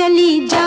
चली जाऊँगी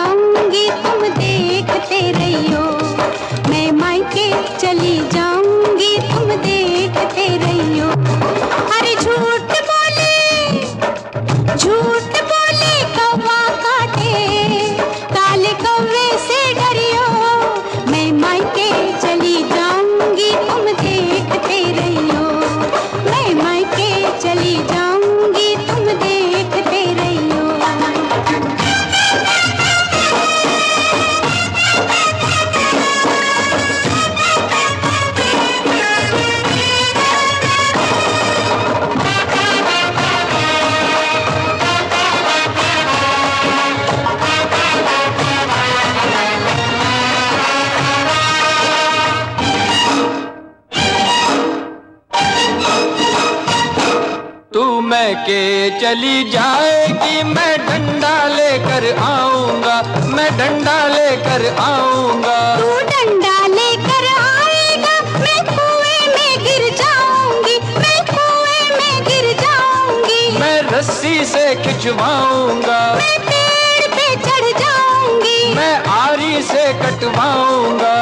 मैं के चली जाएगी। मैं डंडा लेकर आऊँगा मैं डंडा लेकर आऊँगा। तू डंडा लेकर आएगा मैं कुएँ में गिर जाऊँगी मैं कुएँ में गिर जाऊँगी। मैं रस्सी से खिंचवाऊँगा। मैं पेड़ पे चढ़ जाऊँगी। मैं आरी से कटवाऊँगा।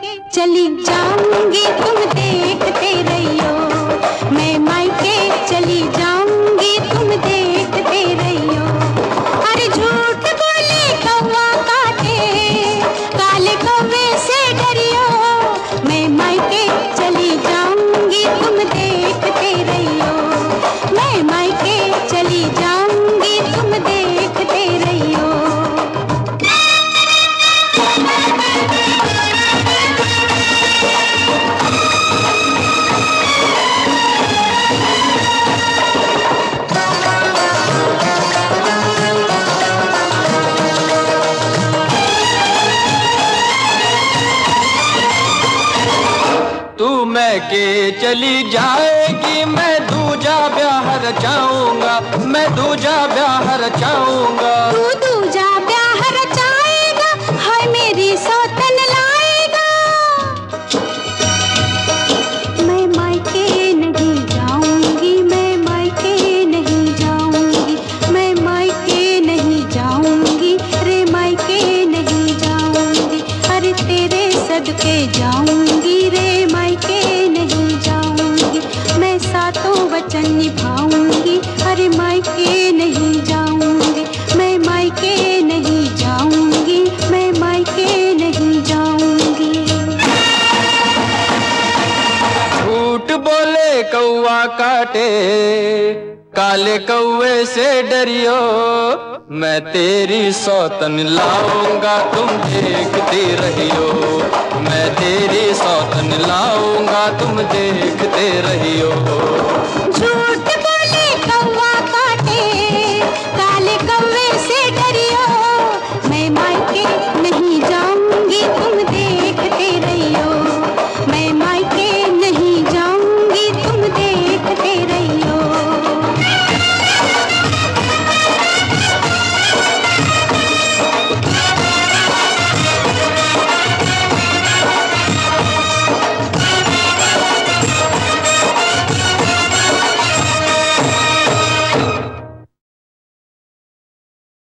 चली जाऊँगी तुम देखते रहियो। मैं के चली जाएगी, मैं दूजा ब्याह रचाऊँगा मैं दूजा ब्याह रचाऊँगा तू दूजा ब्याह रचाएगा हाय मेरी सौतन लाएगा। मैं मायके नहीं जाऊँगी, मैं मायके नहीं जाऊँगी, मैं मायके नहीं जाऊँगी, रे मायके नहीं जाऊँगी, अरे तेरे सदके जाऊँगी। काटे, काले कौए से डरियो। मैं तेरी सौतन लाऊँगा, तुम देखते रहियो। मैं तेरी सौतन लाऊँगा, तुम देखते रहियो।